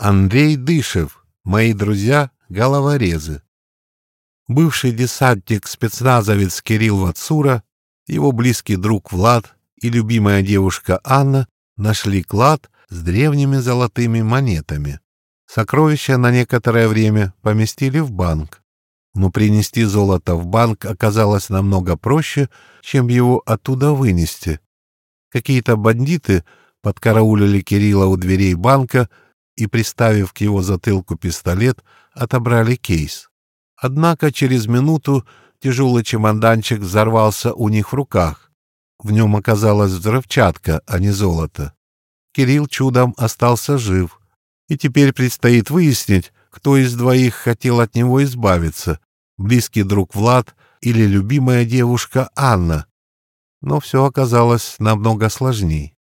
Андрей Дышев, мои друзья — головорезы. Бывший десантник-спецназовец Кирилл Вацура, его близкий друг Влад и любимая девушка Анна нашли клад с древними золотыми монетами. Сокровища на некоторое время поместили в банк. Но принести золото в банк оказалось намного проще, чем его оттуда вынести. Какие-то бандиты подкараулили Кирилла у дверей банка и, приставив к его затылку пистолет, отобрали кейс. Однако через минуту тяжелый чемоданчик взорвался у них в руках. В нем оказалась взрывчатка, а не золото. Кирилл чудом остался жив, и теперь предстоит выяснить, кто из двоих хотел от него избавиться — близкий друг Влад или любимая девушка Анна. Но все оказалось намного сложней.